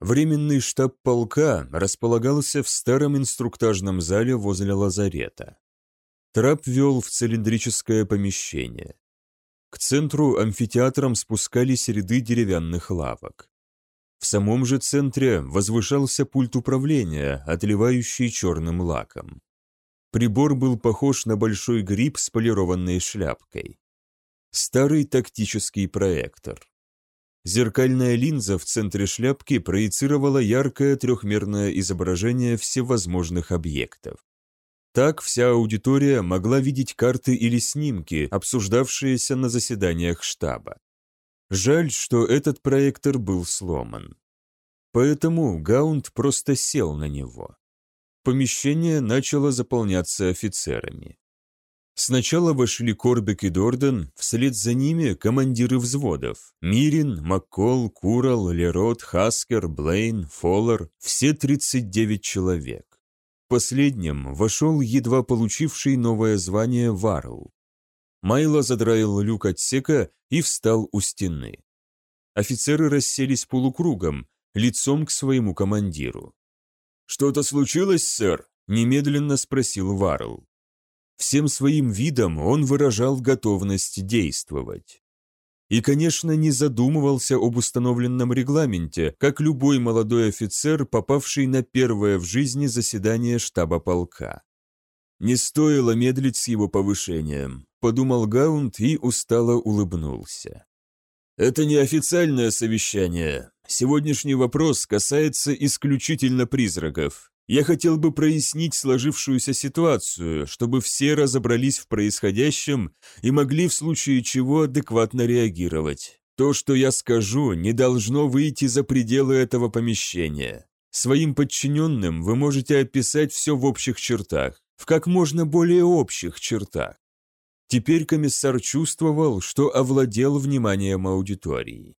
Временный штаб полка располагался в старом инструктажном зале возле лазарета. Трап вел в цилиндрическое помещение. К центру амфитеатром спускались ряды деревянных лавок. В самом же центре возвышался пульт управления, отливающий черным лаком. Прибор был похож на большой гриб с полированной шляпкой. Старый тактический проектор. Зеркальная линза в центре шляпки проецировала яркое трехмерное изображение всевозможных объектов. Так вся аудитория могла видеть карты или снимки, обсуждавшиеся на заседаниях штаба. Жаль, что этот проектор был сломан. Поэтому Гаунд просто сел на него. Помещение начало заполняться офицерами. Сначала вошли Корбек и Дорден, вслед за ними командиры взводов. Мирин, Маккол, Курал, Лерот, Хаскер, Блейн, Фоллер – все 39 человек. Последним вошел едва получивший новое звание Варл. Майло задраил люк отсека и встал у стены. Офицеры расселись полукругом, лицом к своему командиру. «Что-то случилось, сэр?» – немедленно спросил Варл. Всем своим видом он выражал готовность действовать. И, конечно, не задумывался об установленном регламенте, как любой молодой офицер, попавший на первое в жизни заседание штаба полка. Не стоило медлить с его повышением, подумал Гаунд и устало улыбнулся. Это не официальное совещание. Сегодняшний вопрос касается исключительно призраков. Я хотел бы прояснить сложившуюся ситуацию, чтобы все разобрались в происходящем и могли в случае чего адекватно реагировать. То, что я скажу, не должно выйти за пределы этого помещения. Своим подчиненным вы можете описать все в общих чертах, в как можно более общих чертах. Теперь комиссар чувствовал, что овладел вниманием аудитории.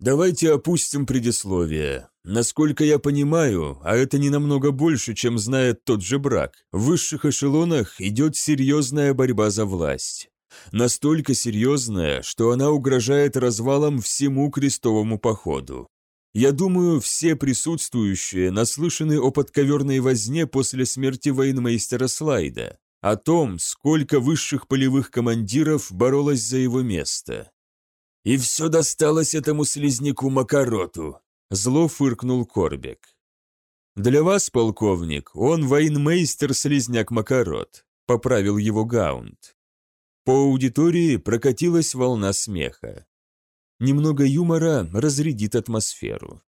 Давайте опустим предисловие. Насколько я понимаю, а это не намного больше, чем знает тот же брак, в высших эшелонах идет серьезная борьба за власть. Настолько серьезная, что она угрожает развалом всему крестовому походу. Я думаю, все присутствующие наслышаны о подковерной возне после смерти военмейстера Слайда, о том, сколько высших полевых командиров боролось за его место. «И все досталось этому слизняку Макароту», — зло фыркнул Корбек. «Для вас, полковник, он военмейстер-слизняк Макарот», — поправил его Гаунд. По аудитории прокатилась волна смеха. Немного юмора разрядит атмосферу.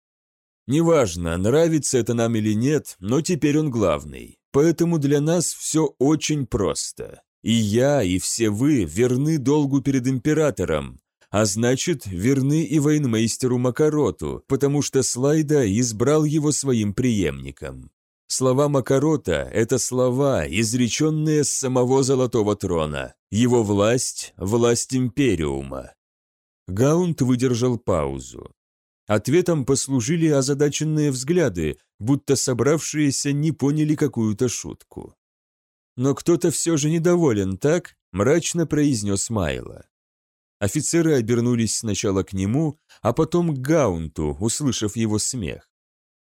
Неважно, нравится это нам или нет, но теперь он главный. Поэтому для нас все очень просто. И я, и все вы верны долгу перед императором, а значит, верны и военмейстеру Макароту, потому что Слайда избрал его своим преемником. Слова Макарота – это слова, изреченные с самого Золотого Трона. Его власть – власть Империума. Гаунт выдержал паузу. Ответом послужили озадаченные взгляды, будто собравшиеся не поняли какую-то шутку. «Но кто-то все же недоволен, так?» – мрачно произнес Майло. Офицеры обернулись сначала к нему, а потом к Гаунту, услышав его смех.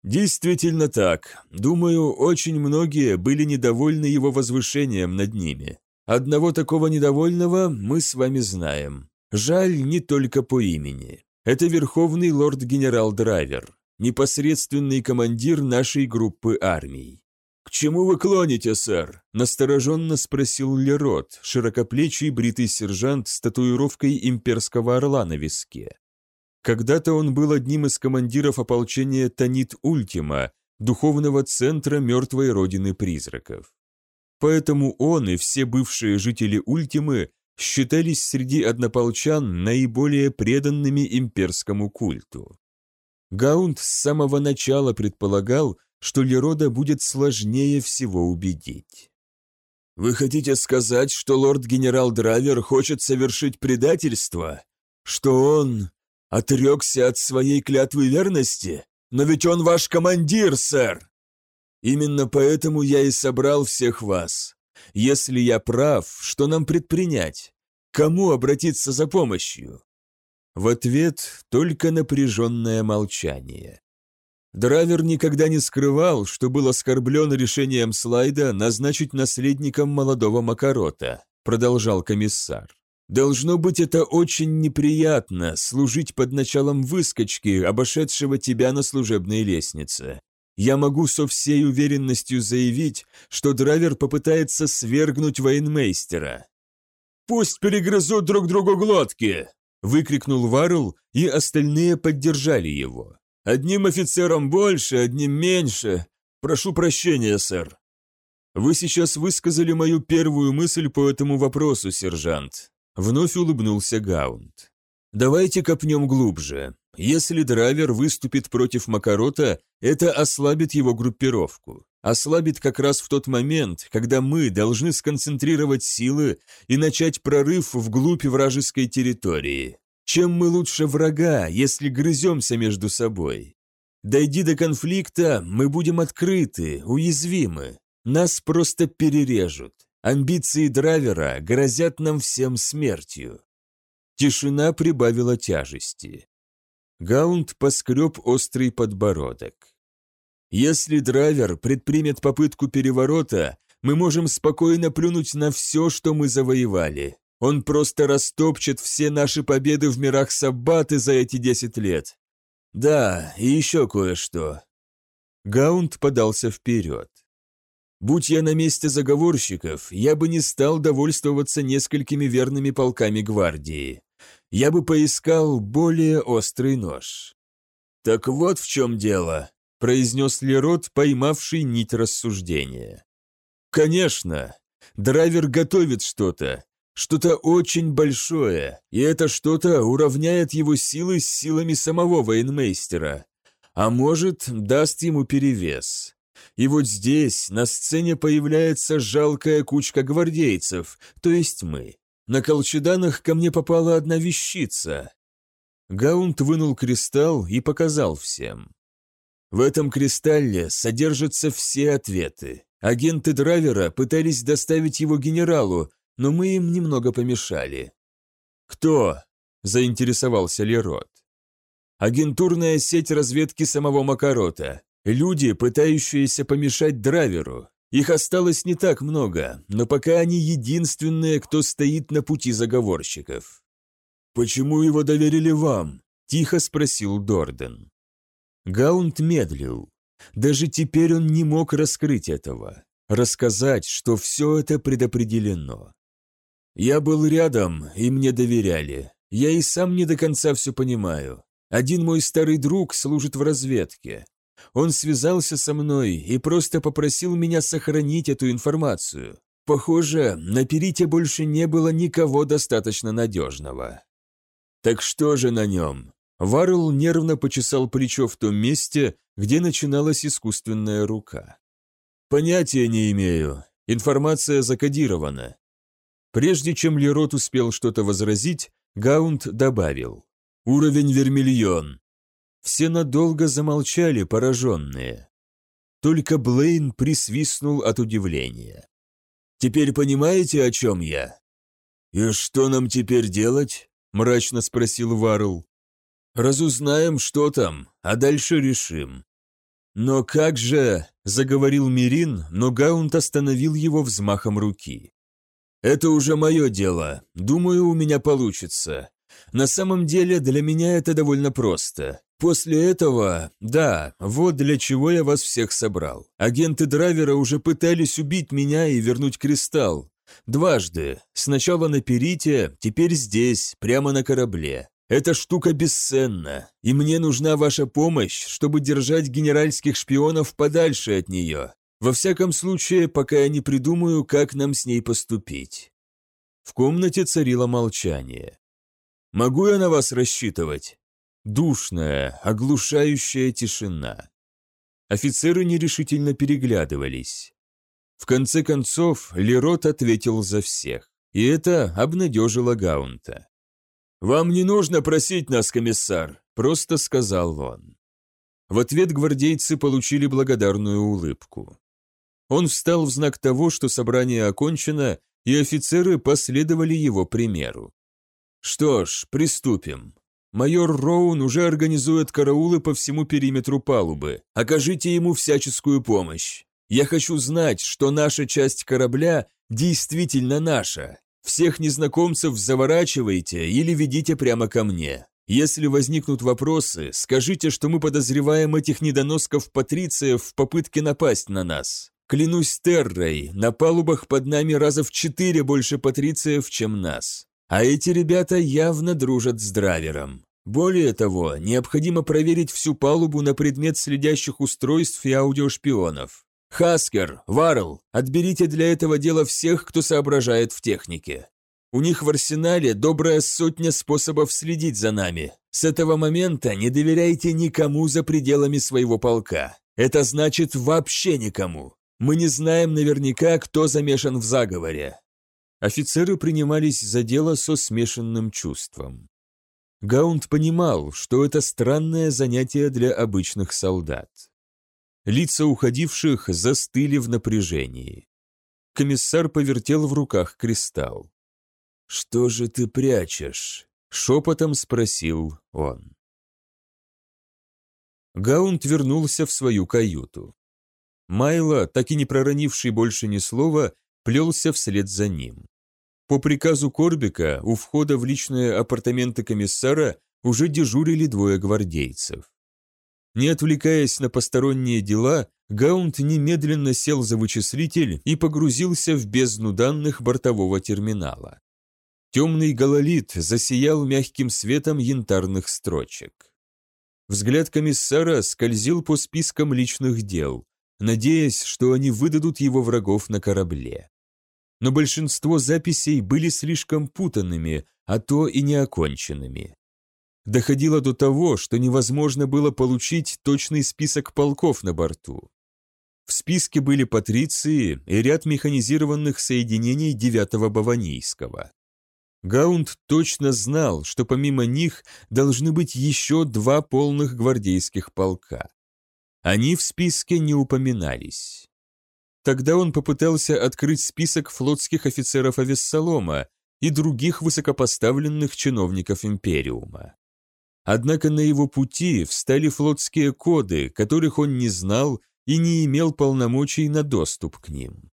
Действительно так. Думаю, очень многие были недовольны его возвышением над ними. Одного такого недовольного мы с вами знаем. Жаль не только по имени. Это верховный лорд-генерал Драйвер, непосредственный командир нашей группы армий. «К чему вы клоните, сэр?» – настороженно спросил Лерот, широкоплечий бритый сержант с татуировкой имперского орла на виске. Когда-то он был одним из командиров ополчения Танит Ультима, духовного центра мертвой родины призраков. Поэтому он и все бывшие жители Ультимы считались среди однополчан наиболее преданными имперскому культу. Гаунд с самого начала предполагал, что Лерода будет сложнее всего убедить. «Вы хотите сказать, что лорд-генерал Драйвер хочет совершить предательство? Что он отрекся от своей клятвы верности? Но ведь он ваш командир, сэр!» «Именно поэтому я и собрал всех вас. Если я прав, что нам предпринять? Кому обратиться за помощью?» В ответ только напряженное молчание. Драйвер никогда не скрывал, что был оскорблен решением слайда назначить наследником молодого Макарота, продолжал комиссар. Должно быть, это очень неприятно служить под началом выскочки, обошедшего тебя на служебной лестнице. Я могу со всей уверенностью заявить, что драйвер попытается свергнуть военмейстера. «Пусть перегрызут друг другу глотки!» – выкрикнул Варл, и остальные поддержали его. Одним офицером больше, одним меньше. Прошу прощения, сэр. Вы сейчас высказали мою первую мысль по этому вопросу, сержант. Вновь улыбнулся Гаунд. Давайте копнем глубже. Если драйвер выступит против Макарота, это ослабит его группировку. Ослабит как раз в тот момент, когда мы должны сконцентрировать силы и начать прорыв вглубь вражеской территории. Чем мы лучше врага, если грыземся между собой? Дойди до конфликта, мы будем открыты, уязвимы. Нас просто перережут. Амбиции драйвера грозят нам всем смертью. Тишина прибавила тяжести. Гаунд поскреб острый подбородок. Если драйвер предпримет попытку переворота, мы можем спокойно плюнуть на все, что мы завоевали. Он просто растопчет все наши победы в мирах Саббаты за эти десять лет. Да, и еще кое-что. Гаунд подался вперед. Будь я на месте заговорщиков, я бы не стал довольствоваться несколькими верными полками гвардии. Я бы поискал более острый нож. «Так вот в чем дело», – произнес Лерот, поймавший нить рассуждения. «Конечно, драйвер готовит что-то, что-то очень большое, и это что-то уравняет его силы с силами самого военмейстера, а может, даст ему перевес. И вот здесь на сцене появляется жалкая кучка гвардейцев, то есть мы. На колчеданах ко мне попала одна вещица. Гаунт вынул кристалл и показал всем. В этом кристалле содержатся все ответы. Агенты Драйвера пытались доставить его генералу, но мы им немного помешали. «Кто?» – заинтересовался Лерот. «Агентурная сеть разведки самого Макарота. Люди, пытающиеся помешать драйверу. Их осталось не так много, но пока они единственные, кто стоит на пути заговорщиков». «Почему его доверили вам?» – тихо спросил Дорден. Гаунт медлил. Даже теперь он не мог раскрыть этого, рассказать, что все это предопределено. Я был рядом, и мне доверяли. Я и сам не до конца все понимаю. Один мой старый друг служит в разведке. Он связался со мной и просто попросил меня сохранить эту информацию. Похоже, на Перите больше не было никого достаточно надежного. Так что же на нем? Варл нервно почесал плечо в том месте, где начиналась искусственная рука. Понятия не имею. Информация закодирована. Прежде чем Лерот успел что-то возразить, Гаунд добавил «Уровень вермильон». Все надолго замолчали, пораженные. Только Блейн присвистнул от удивления. «Теперь понимаете, о чем я?» «И что нам теперь делать?» – мрачно спросил Варл. «Разузнаем, что там, а дальше решим». «Но как же...» – заговорил Мирин, но Гаунд остановил его взмахом руки. Это уже мое дело. Думаю, у меня получится. На самом деле, для меня это довольно просто. После этого, да, вот для чего я вас всех собрал. Агенты Драйвера уже пытались убить меня и вернуть кристалл. Дважды. Сначала на Перите, теперь здесь, прямо на корабле. Эта штука бесценна, и мне нужна ваша помощь, чтобы держать генеральских шпионов подальше от нее. Во всяком случае, пока я не придумаю, как нам с ней поступить. В комнате царило молчание. «Могу я на вас рассчитывать?» Душная, оглушающая тишина. Офицеры нерешительно переглядывались. В конце концов, Лерот ответил за всех, и это обнадежило Гаунта. «Вам не нужно просить нас, комиссар», – просто сказал он. В ответ гвардейцы получили благодарную улыбку. Он встал в знак того, что собрание окончено, и офицеры последовали его примеру. «Что ж, приступим». Майор Роун уже организует караулы по всему периметру палубы. Окажите ему всяческую помощь. Я хочу знать, что наша часть корабля действительно наша. Всех незнакомцев заворачивайте или ведите прямо ко мне. Если возникнут вопросы, скажите, что мы подозреваем этих недоносков-патрициев в попытке напасть на нас. Клянусь Террой, на палубах под нами раза в четыре больше патрициев, чем нас. А эти ребята явно дружат с драйвером. Более того, необходимо проверить всю палубу на предмет следящих устройств и аудиошпионов. Хаскер, Варл, отберите для этого дела всех, кто соображает в технике. У них в арсенале добрая сотня способов следить за нами. С этого момента не доверяйте никому за пределами своего полка. Это значит вообще никому. Мы не знаем наверняка, кто замешан в заговоре. Офицеры принимались за дело со смешанным чувством. Гаунд понимал, что это странное занятие для обычных солдат. Лица уходивших застыли в напряжении. Комиссар повертел в руках кристалл. «Что же ты прячешь?» — шепотом спросил он. Гаунд вернулся в свою каюту. Майло, так и не проронивший больше ни слова, плелся вслед за ним. По приказу Корбика у входа в личные апартаменты комиссара уже дежурили двое гвардейцев. Не отвлекаясь на посторонние дела, Гаунд немедленно сел за вычислитель и погрузился в бездну данных бортового терминала. Темный гололит засиял мягким светом янтарных строчек. Взгляд комиссара скользил по спискам личных дел, надеясь, что они выдадут его врагов на корабле. Но большинство записей были слишком путанными, а то и неоконченными. Доходило до того, что невозможно было получить точный список полков на борту. В списке были патриции и ряд механизированных соединений 9-го Баванийского. Гаунд точно знал, что помимо них должны быть еще два полных гвардейских полка. Они в списке не упоминались. Тогда он попытался открыть список флотских офицеров Авессалома и других высокопоставленных чиновников Империума. Однако на его пути встали флотские коды, которых он не знал и не имел полномочий на доступ к ним.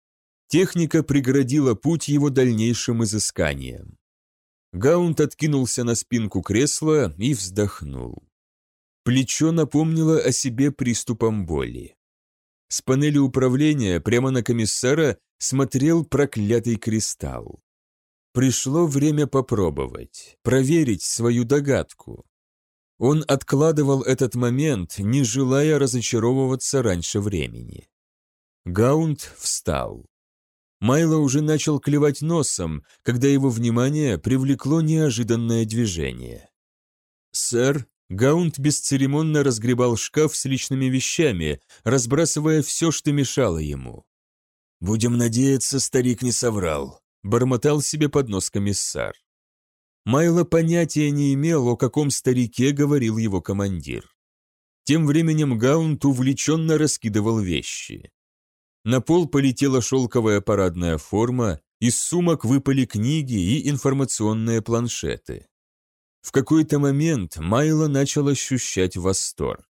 Техника преградила путь его дальнейшим изысканиям. Гаунт откинулся на спинку кресла и вздохнул. Плечо напомнило о себе приступом боли. С панели управления прямо на комиссара смотрел проклятый кристалл. Пришло время попробовать, проверить свою догадку. Он откладывал этот момент, не желая разочаровываться раньше времени. Гаунт встал. Майло уже начал клевать носом, когда его внимание привлекло неожиданное движение. «Сэр», Гаунт бесцеремонно разгребал шкаф с личными вещами, разбрасывая все, что мешало ему. «Будем надеяться, старик не соврал», — бормотал себе под нос комиссар. Майло понятия не имел, о каком старике говорил его командир. Тем временем Гаунт увлеченно раскидывал вещи. На пол полетела шелковая парадная форма, из сумок выпали книги и информационные планшеты. В какой-то момент Майло начал ощущать восторг.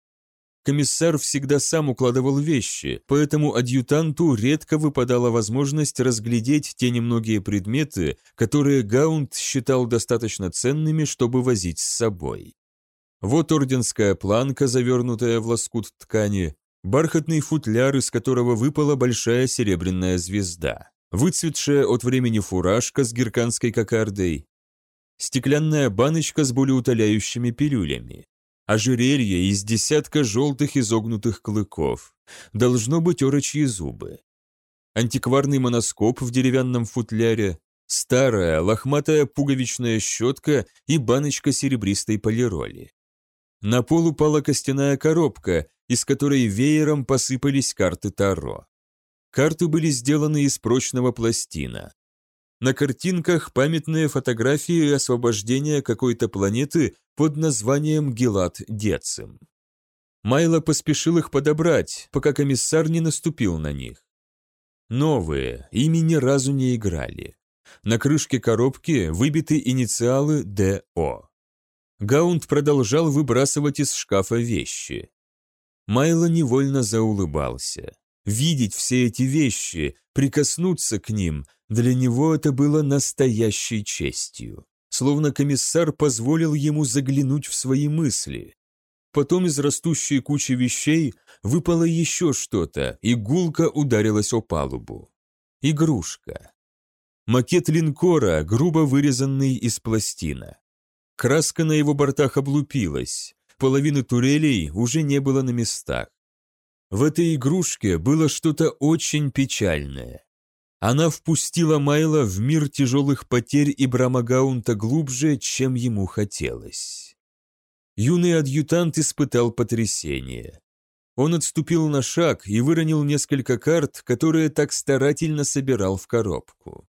Комиссар всегда сам укладывал вещи, поэтому адъютанту редко выпадала возможность разглядеть те немногие предметы, которые Гаунт считал достаточно ценными, чтобы возить с собой. Вот орденская планка, завернутая в лоскут ткани, бархатный футляр, из которого выпала большая серебряная звезда, выцветшая от времени фуражка с герканской кокардой, стеклянная баночка с болеутоляющими пилюлями, ожерелье из десятка желтых изогнутых клыков, должно быть орочьи зубы, антикварный моноскоп в деревянном футляре, старая лохматая пуговичная щетка и баночка серебристой полироли. На пол упала костяная коробка, из которой веером посыпались карты Таро. Карты были сделаны из прочного пластина. На картинках памятные фотографии освобождения какой-то планеты под названием Гелат Децим. Майло поспешил их подобрать, пока комиссар не наступил на них. Новые, ими ни разу не играли. На крышке коробки выбиты инициалы ДО. Гаунд продолжал выбрасывать из шкафа вещи. Майло невольно заулыбался. Видеть все эти вещи, прикоснуться к ним, для него это было настоящей честью. Словно комиссар позволил ему заглянуть в свои мысли. Потом из растущей кучи вещей выпало еще что-то, и гулко ударилась о палубу. Игрушка. Макет линкора, грубо вырезанный из пластина. Краска на его бортах облупилась, половины турелей уже не было на местах. В этой игрушке было что-то очень печальное. Она впустила Майла в мир тяжелых потерь и Брамагаунта глубже, чем ему хотелось. Юный адъютант испытал потрясение. Он отступил на шаг и выронил несколько карт, которые так старательно собирал в коробку.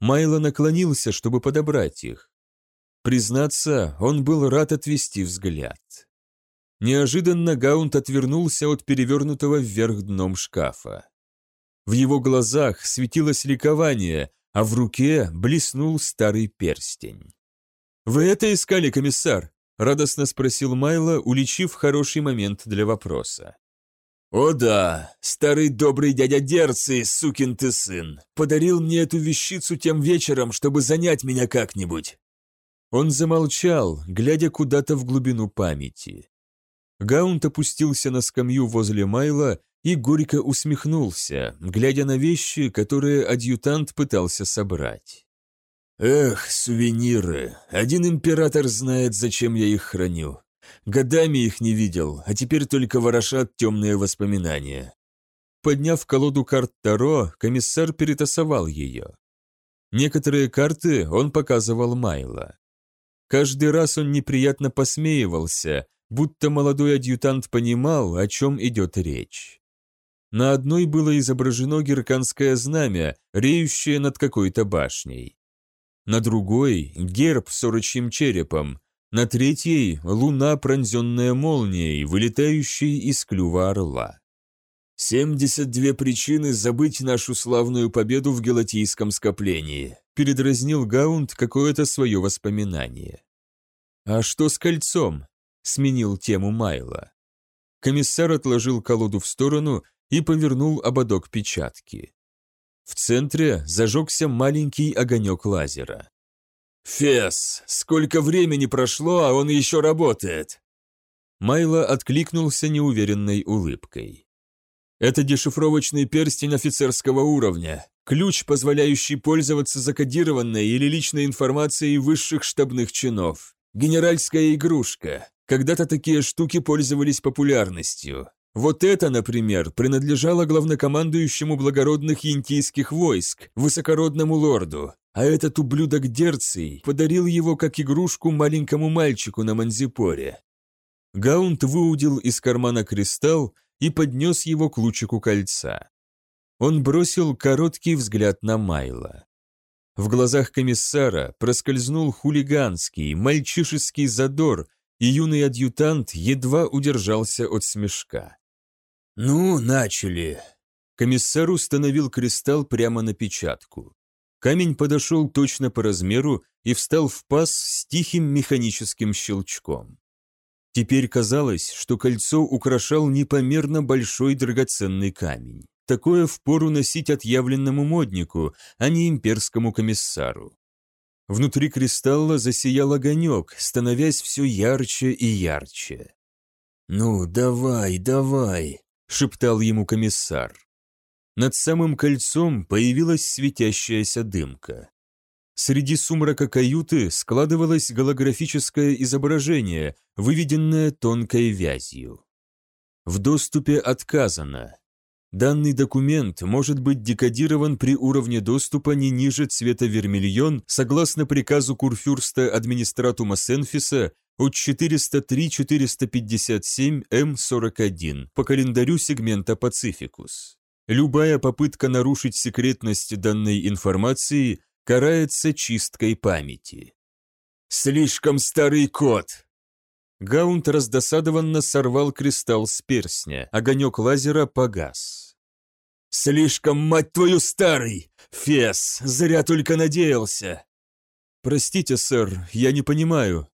Майло наклонился, чтобы подобрать их. Признаться, он был рад отвести взгляд. Неожиданно Гаунт отвернулся от перевернутого вверх дном шкафа. В его глазах светилось ликование, а в руке блеснул старый перстень. «Вы это искали, комиссар?» радостно спросил Майло, уличив хороший момент для вопроса. «О да, старый добрый дядя Дерций, сукин ты сын, подарил мне эту вещицу тем вечером, чтобы занять меня как-нибудь». Он замолчал, глядя куда-то в глубину памяти. Гаунт опустился на скамью возле Майла и горько усмехнулся, глядя на вещи, которые адъютант пытался собрать. Эх, сувениры. Один император знает, зачем я их храню. Годами их не видел, а теперь только ворошат темные воспоминания. Подняв колоду карт Таро, комиссар перетасовал ее. Некоторые карты он показывал Майло. Каждый раз он неприятно посмеивался, будто молодой адъютант понимал, о чем идет речь. На одной было изображено герканское знамя, реющее над какой-то башней на другой – герб с орочьим черепом, на третьей – луна, пронзенная молнией, вылетающей из клюва орла. «Семьдесят две причины забыть нашу славную победу в гелатийском скоплении», передразнил Гаунд какое-то свое воспоминание. «А что с кольцом?» – сменил тему Майла. Комиссар отложил колоду в сторону и повернул ободок печатки. В центре зажегся маленький огонек лазера. «Фес, сколько времени прошло, а он еще работает!» Майло откликнулся неуверенной улыбкой. «Это дешифровочный перстень офицерского уровня, ключ, позволяющий пользоваться закодированной или личной информацией высших штабных чинов. Генеральская игрушка. Когда-то такие штуки пользовались популярностью. Вот это, например, принадлежало главнокомандующему благородных янтийских войск, высокородному лорду, а этот ублюдок Дерций подарил его как игрушку маленькому мальчику на Манзипоре. Гаунт выудил из кармана кристалл и поднес его к лучику кольца. Он бросил короткий взгляд на Майла. В глазах комиссара проскользнул хулиганский, мальчишеский задор, и юный адъютант едва удержался от смешка. «Ну, начали». Комиссар установил кристалл прямо на печатку. Камень подошел точно по размеру и встал в паз с тихим механическим щелчком. Теперь казалось, что кольцо украшал непомерно большой драгоценный камень. Такое впору носить отъявленному моднику, а не имперскому комиссару. Внутри кристалла засиял огонек, становясь все ярче и ярче. «Ну, давай, давай!» Шептал ему комиссар. Над самым кольцом появилась светящаяся дымка. Среди сумрака каюты складывалось голографическое изображение, выведенное тонкой вязью. В доступе отказано. Данный документ может быть декодирован при уровне доступа не ниже цвета вермильон согласно приказу Курфюрста администратума Сенфиса от 403-457М41 по календарю сегмента Пацификус. Любая попытка нарушить секретность данной информации карается чисткой памяти. «Слишком старый код!» Гаунт раздосадованно сорвал кристалл с перстня, огонек лазера погас. «Слишком, мать твою, старый! Фес, зря только надеялся!» «Простите, сэр, я не понимаю»,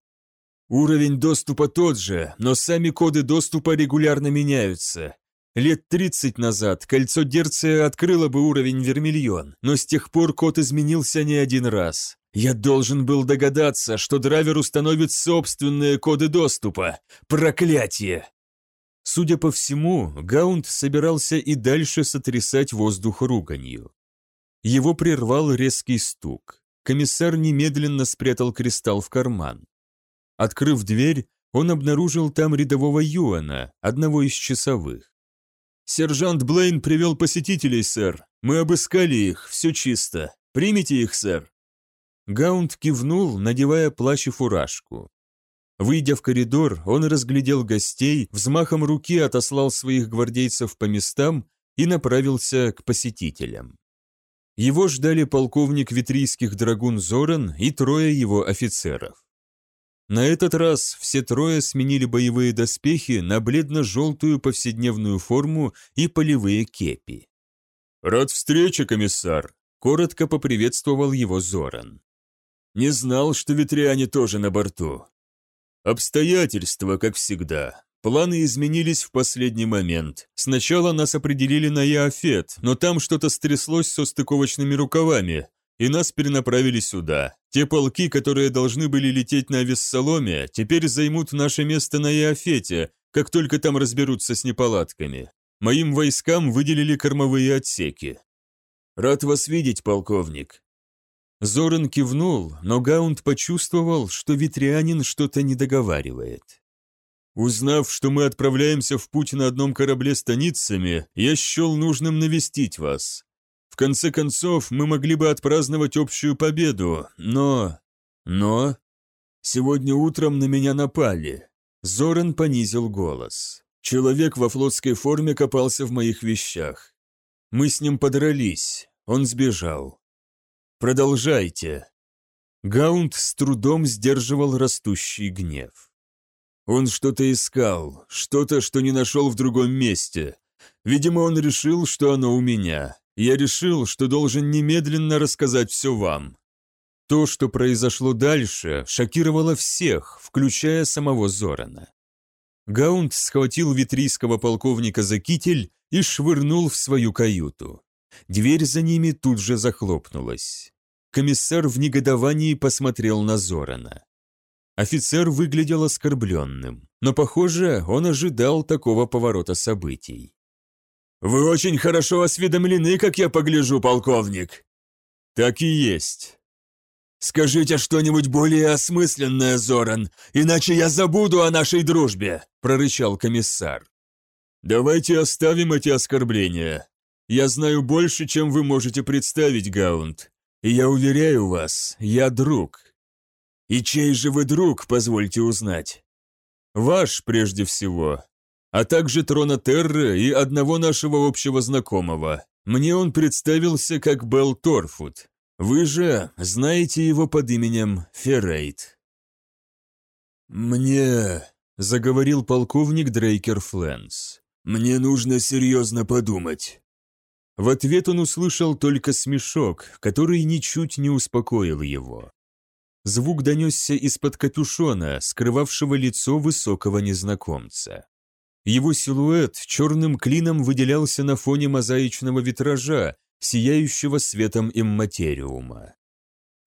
Уровень доступа тот же, но сами коды доступа регулярно меняются. Лет 30 назад кольцо Дерция открыло бы уровень Вермильон, но с тех пор код изменился не один раз. Я должен был догадаться, что драйвер установит собственные коды доступа. Проклятие! Судя по всему, Гаунд собирался и дальше сотрясать воздух руганью. Его прервал резкий стук. Комиссар немедленно спрятал кристалл в карман. Открыв дверь, он обнаружил там рядового Юана, одного из часовых. «Сержант Блейн привел посетителей, сэр. Мы обыскали их, все чисто. Примите их, сэр». Гаунд кивнул, надевая плащ и фуражку. Выйдя в коридор, он разглядел гостей, взмахом руки отослал своих гвардейцев по местам и направился к посетителям. Его ждали полковник витрийских драгун Зоран и трое его офицеров. На этот раз все трое сменили боевые доспехи на бледно-желтую повседневную форму и полевые кепи. «Рад встрече, комиссар!» – коротко поприветствовал его Зоран. «Не знал, что ветряне тоже на борту. Обстоятельства, как всегда. Планы изменились в последний момент. Сначала нас определили на Яофет, но там что-то стряслось со стыковочными рукавами, и нас перенаправили сюда. Те полки, которые должны были лететь на Вессаломе, теперь займут наше место на Яофете, как только там разберутся с неполадками. Моим войскам выделили кормовые отсеки. Рад вас видеть, полковник. Зоран кивнул, но Гаунд почувствовал, что ветрянин что-то не договаривает. Узнав, что мы отправляемся в путь на одном корабле станицами, я счел нужным навестить вас. В конце концов, мы могли бы отпраздновать общую победу, но... Но... Сегодня утром на меня напали. Зоран понизил голос. Человек во флотской форме копался в моих вещах. Мы с ним подрались, он сбежал. Продолжайте. Гаунд с трудом сдерживал растущий гнев. Он что-то искал, что-то, что не нашел в другом месте. Видимо, он решил, что оно у меня. Я решил, что должен немедленно рассказать все вам. То, что произошло дальше, шокировало всех, включая самого Зорана. Гаунд схватил витрийского полковника за китель и швырнул в свою каюту. Дверь за ними тут же захлопнулась. Комиссар в негодовании посмотрел на Зорана. Офицер выглядел оскорбленным, но, похоже, он ожидал такого поворота событий. «Вы очень хорошо осведомлены, как я погляжу, полковник!» «Так и есть!» «Скажите что-нибудь более осмысленное, Зоран, иначе я забуду о нашей дружбе!» – прорычал комиссар. «Давайте оставим эти оскорбления. Я знаю больше, чем вы можете представить, Гаунд. И я уверяю вас, я друг. И чей же вы друг, позвольте узнать? Ваш, прежде всего. А также трона Терры и одного нашего общего знакомого. Мне он представился как Белл Торфуд. Вы же знаете его под именем Феррейт. «Мне...» — заговорил полковник Дрейкер Фленс. «Мне нужно серьезно подумать. В ответ он услышал только смешок, который ничуть не успокоил его. Звук донесся из-под капюшона, скрывавшего лицо высокого незнакомца. Его силуэт черным клином выделялся на фоне мозаичного витража, сияющего светом имматериума.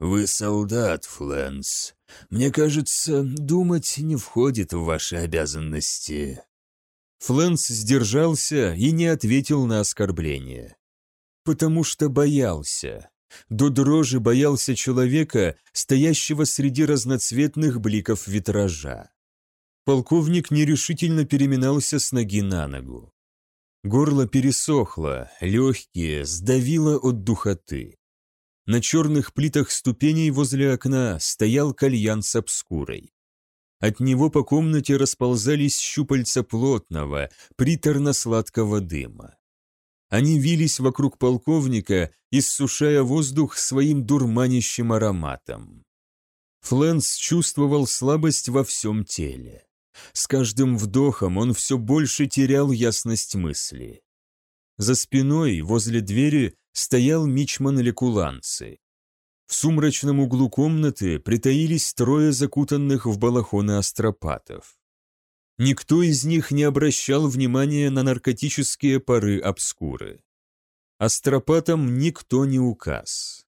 «Вы солдат, Флэнс. Мне кажется, думать не входит в ваши обязанности». Флэнс сдержался и не ответил на оскорбление потому что боялся. До дрожи боялся человека, стоящего среди разноцветных бликов витража. Полковник нерешительно переминался с ноги на ногу. Горло пересохло, легкие, сдавило от духоты. На черных плитах ступеней возле окна стоял кальян с обскурой. От него по комнате расползались щупальца плотного, приторно-сладкого дыма. Они вились вокруг полковника, иссушая воздух своим дурманящим ароматом. Флэнс чувствовал слабость во всем теле. С каждым вдохом он все больше терял ясность мысли. За спиной, возле двери, стоял мичман Лекуланцы. В сумрачном углу комнаты притаились трое закутанных в балахоны астропатов. Никто из них не обращал внимания на наркотические пары обскуры. Астропатам никто не указ.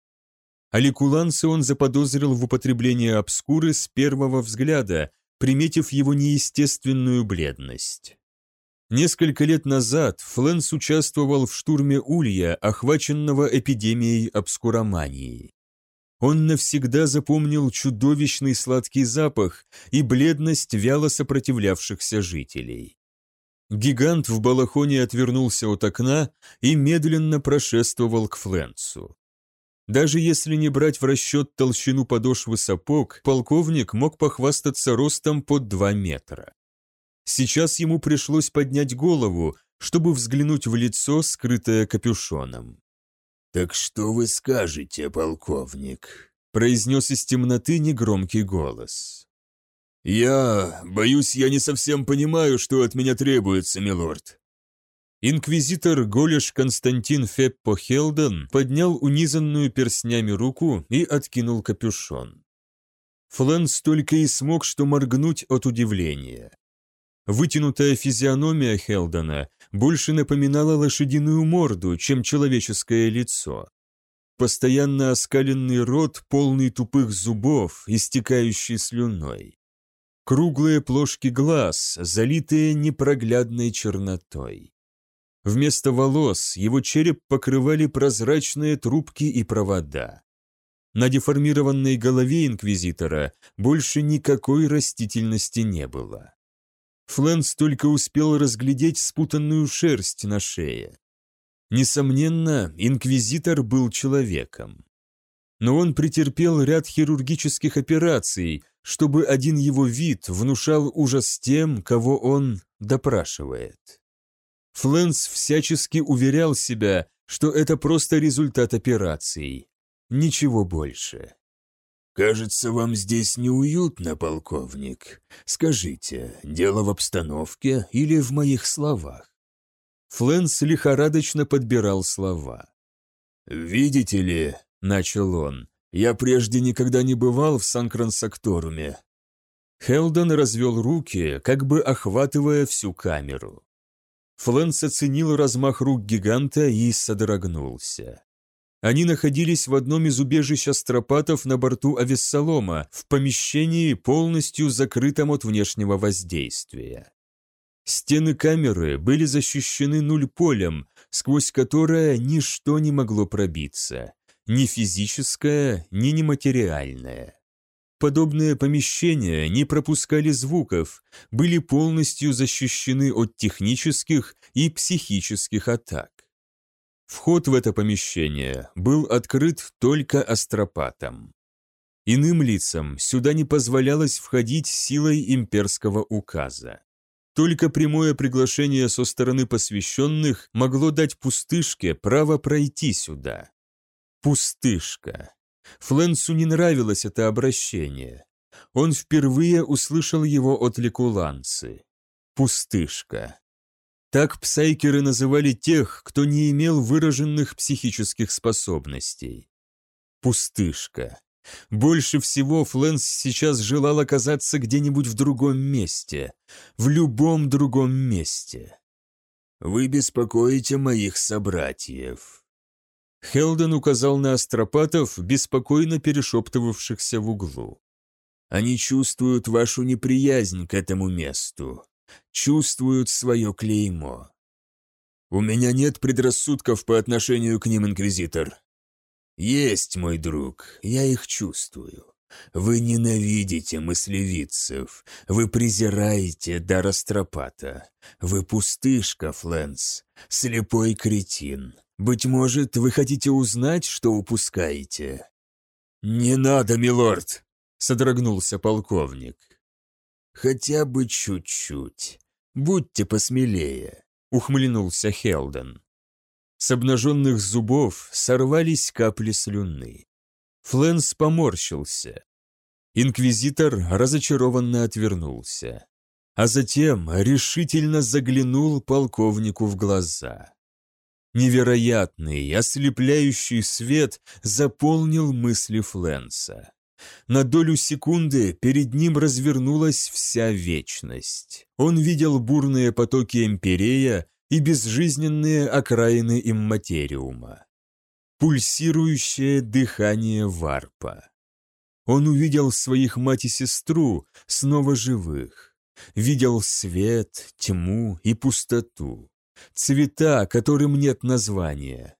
Аликуланца он заподозрил в употреблении обскуры с первого взгляда, приметив его неестественную бледность. Несколько лет назад Фленс участвовал в штурме Улья, охваченного эпидемией обскуромании. Он навсегда запомнил чудовищный сладкий запах и бледность вяло сопротивлявшихся жителей. Гигант в балахоне отвернулся от окна и медленно прошествовал к Фленсу. Даже если не брать в расчет толщину подошвы сапог, полковник мог похвастаться ростом под 2 метра. Сейчас ему пришлось поднять голову, чтобы взглянуть в лицо, скрытое капюшоном. «Так что вы скажете, полковник?» – произнес из темноты негромкий голос. «Я... боюсь, я не совсем понимаю, что от меня требуется, милорд». Инквизитор Голеш Константин Феппо Хелден поднял унизанную перстнями руку и откинул капюшон. Флэнс только и смог что моргнуть от удивления. Вытянутая физиономия Хелдона больше напоминала лошадиную морду, чем человеческое лицо. Постоянно оскаленный рот, полный тупых зубов, истекающий слюной. Круглые плошки глаз, залитые непроглядной чернотой. Вместо волос его череп покрывали прозрачные трубки и провода. На деформированной голове инквизитора больше никакой растительности не было. Флэнс только успел разглядеть спутанную шерсть на шее. Несомненно, инквизитор был человеком. Но он претерпел ряд хирургических операций, чтобы один его вид внушал ужас тем, кого он допрашивает. Флэнс всячески уверял себя, что это просто результат операций. Ничего больше. «Кажется, вам здесь неуютно, полковник. Скажите, дело в обстановке или в моих словах?» Флэнс лихорадочно подбирал слова. «Видите ли», — начал он, — «я прежде никогда не бывал в Санкрансакторуме». Хелдон развел руки, как бы охватывая всю камеру. Флэнс оценил размах рук гиганта и содрогнулся. Они находились в одном из убежищ астропатов на борту Авессалома, в помещении, полностью закрытом от внешнего воздействия. Стены камеры были защищены нуль-полем, сквозь которое ничто не могло пробиться, ни физическое, ни нематериальное. Подобные помещения не пропускали звуков, были полностью защищены от технических и психических атак. Вход в это помещение был открыт только астропатом. Иным лицам сюда не позволялось входить силой имперского указа. Только прямое приглашение со стороны посвященных могло дать пустышке право пройти сюда. Пустышка. Фленсу не нравилось это обращение. Он впервые услышал его от Ликуланцы. Пустышка. Так псайкеры называли тех, кто не имел выраженных психических способностей. Пустышка. Больше всего Флэнс сейчас желал оказаться где-нибудь в другом месте, в любом другом месте. «Вы беспокоите моих собратьев». Хелден указал на астропатов, беспокойно перешептывавшихся в углу. «Они чувствуют вашу неприязнь к этому месту чувствуют свое клеймо. У меня нет предрассудков по отношению к ним, Инквизитор. Есть, мой друг, я их чувствую. Вы ненавидите мыслевицев, вы презираете Дарастропата, вы пустышка, Флэнс, слепой кретин. Быть может, вы хотите узнать, что упускаете? «Не надо, милорд!» — содрогнулся полковник. «Хотя бы чуть-чуть. Будьте посмелее», — ухмыльнулся Хелден. С обнаженных зубов сорвались капли слюны. Флэнс поморщился. Инквизитор разочарованно отвернулся, а затем решительно заглянул полковнику в глаза. Невероятный, ослепляющий свет заполнил мысли Фленса. На долю секунды перед ним развернулась вся вечность. Он видел бурные потоки Эмпирея и безжизненные окраины имматериума. Пульсирующее дыхание варпа. Он увидел своих мать и сестру, снова живых. Видел свет, тьму и пустоту. Цвета, которым нет названия.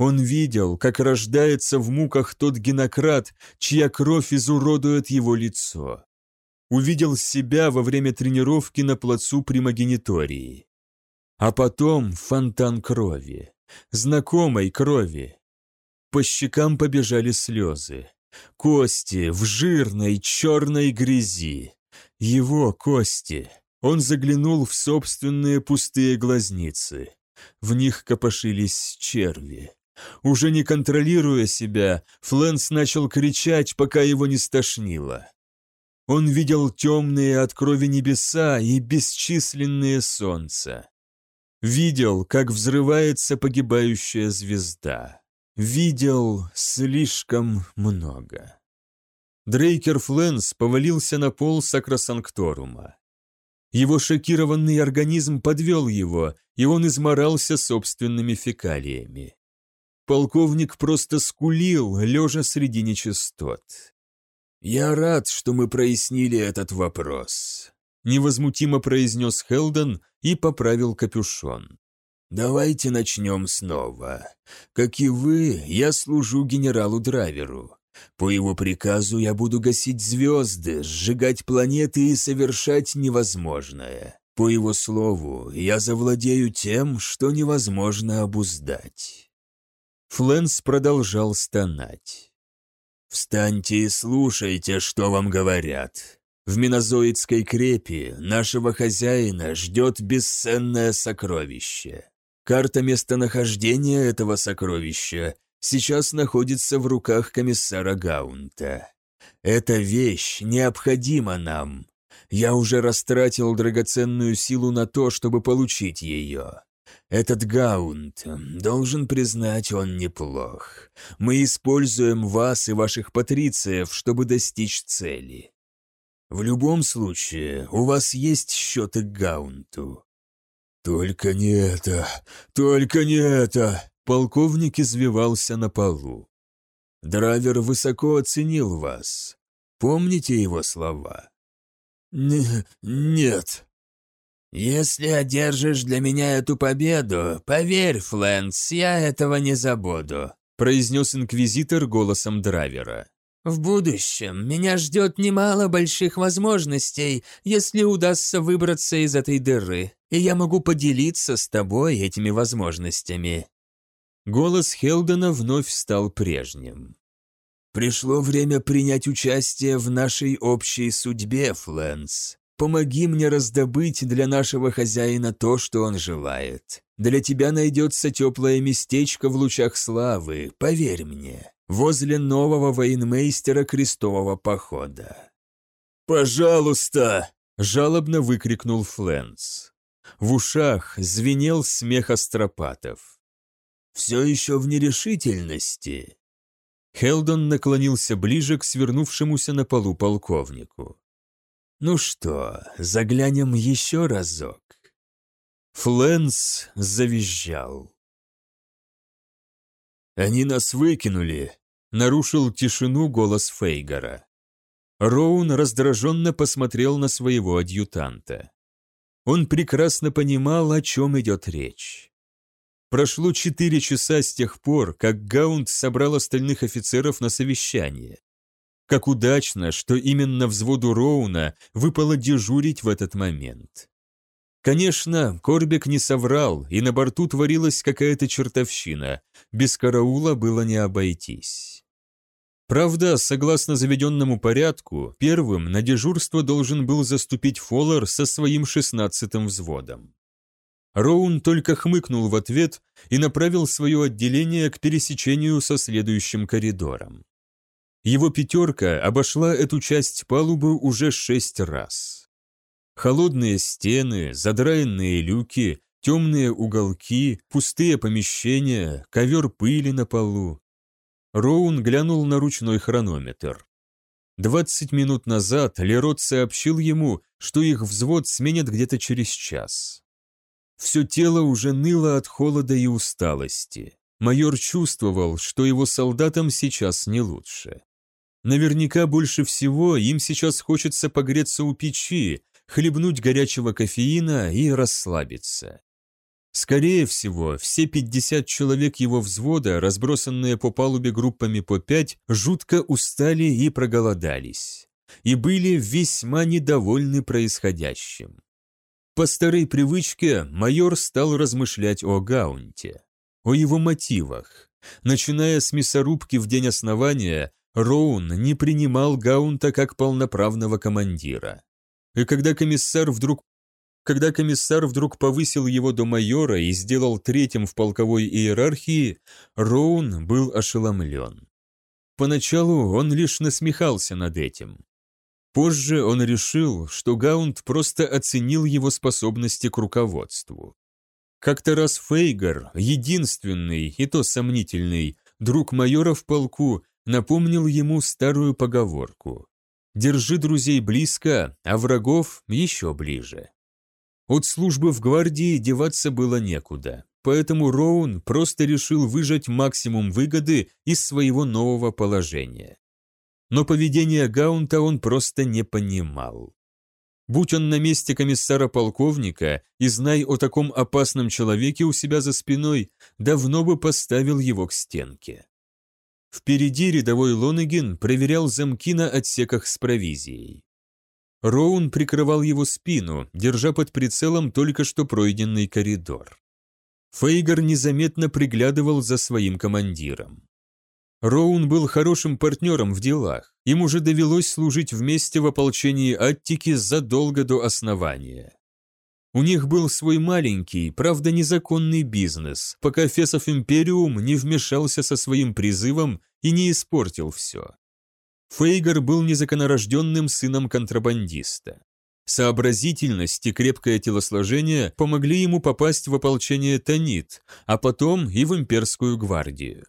Он видел, как рождается в муках тот генократ, чья кровь изуродует его лицо. Увидел себя во время тренировки на плацу примагенитории. А потом фонтан крови, знакомой крови. По щекам побежали слезы. Кости в жирной черной грязи. Его кости. Он заглянул в собственные пустые глазницы. В них копошились черви. Уже не контролируя себя, Флэнс начал кричать, пока его не стошнило. Он видел темные от крови небеса и бесчисленные солнца. Видел, как взрывается погибающая звезда. Видел слишком много. Дрейкер Флэнс повалился на пол сакросанкторума. Его шокированный организм подвел его, и он изморался собственными фекалиями. Полковник просто скулил, лежа среди нечистот. «Я рад, что мы прояснили этот вопрос», — невозмутимо произнес Хелден и поправил капюшон. «Давайте начнем снова. Как и вы, я служу генералу Драйверу. По его приказу я буду гасить звезды, сжигать планеты и совершать невозможное. По его слову, я завладею тем, что невозможно обуздать». Флэнс продолжал стонать. «Встаньте и слушайте, что вам говорят. В Минозоидской крепи нашего хозяина ждет бесценное сокровище. Карта местонахождения этого сокровища сейчас находится в руках комиссара Гаунта. Эта вещь необходима нам. Я уже растратил драгоценную силу на то, чтобы получить ее. Этот Гаунт, должен признать, он неплох. Мы используем вас и ваших патрициев, чтобы достичь цели. В любом случае, у вас есть счеты к Гаунту. Только не это, только не это. Полковник извивался на полу. Драйвер высоко оценил вас. Помните его слова? Н нет. «Если одержишь для меня эту победу, поверь, Флэнс, я этого не забуду», произнес инквизитор голосом драйвера. «В будущем меня ждет немало больших возможностей, если удастся выбраться из этой дыры, и я могу поделиться с тобой этими возможностями». Голос Хелдена вновь стал прежним. «Пришло время принять участие в нашей общей судьбе, Флэнс. Помоги мне раздобыть для нашего хозяина то, что он желает. Для тебя найдется теплое местечко в лучах славы, поверь мне, возле нового военмейстера крестового похода». «Пожалуйста!» – жалобно выкрикнул Флэнс. В ушах звенел смех астропатов. «Все еще в нерешительности». Хелдон наклонился ближе к свернувшемуся на полу полковнику. Ну что, заглянем еще разок. Флэнс завизжал. «Они нас выкинули», — нарушил тишину голос Фейгора. Роун раздраженно посмотрел на своего адъютанта. Он прекрасно понимал, о чем идет речь. Прошло четыре часа с тех пор, как Гаунд собрал остальных офицеров на совещание. Как удачно, что именно взводу Роуна выпало дежурить в этот момент. Конечно, Корбек не соврал, и на борту творилась какая-то чертовщина. Без караула было не обойтись. Правда, согласно заведенному порядку, первым на дежурство должен был заступить Фоллар со своим шестнадцатым взводом. Роун только хмыкнул в ответ и направил свое отделение к пересечению со следующим коридором. Его пятерка обошла эту часть палубы уже шесть раз. Холодные стены, задраенные люки, Темные уголки, пустые помещения, ковер пыли на полу. Роун глянул на ручной хронометр. Двадцать минут назад Лерот сообщил ему, что их взвод сменят где-то через час. Все тело уже ныло от холода и усталости. Майор чувствовал, что его солдатам сейчас не лучше. Наверняка больше всего им сейчас хочется погреться у печи, хлебнуть горячего кофеина и расслабиться. Скорее всего, все 50 человек его взвода, разбросанные по палубе группами по 5, жутко устали и проголодались. И были весьма недовольны происходящим. По старой привычке майор стал размышлять о Гаунте, о его мотивах. Начиная с мясорубки в день основания, Роун не принимал Гаунта как полноправного командира. И когда комиссар вдруг когда комиссар вдруг повысил его до майора и сделал третьим в полковой иерархии, Роун был ошеломлен. Поначалу он лишь насмехался над этим. Позже он решил, что Гаунт просто оценил его способности к руководству. Как-то раз Фейгар, единственный, и то сомнительный, друг майора в полку, напомнил ему старую поговорку «Держи друзей близко, а врагов еще ближе». От службы в гвардии деваться было некуда, поэтому Роун просто решил выжать максимум выгоды из своего нового положения. Но поведение Гаунта он просто не понимал. Будь он на месте комиссара-полковника и знай о таком опасном человеке у себя за спиной, давно бы поставил его к стенке. Впереди рядовой Лонегин проверял замки на отсеках с провизией. Роун прикрывал его спину, держа под прицелом только что пройденный коридор. Фейгар незаметно приглядывал за своим командиром. Роун был хорошим партнером в делах, им уже довелось служить вместе в ополчении Аттики задолго до основания. У них был свой маленький, правда незаконный бизнес, пока Фесов Империум не вмешался со своим призывом и не испортил все. Фейгар был незаконорожденным сыном контрабандиста. Сообразительность и крепкое телосложение помогли ему попасть в ополчение Танит, а потом и в имперскую гвардию.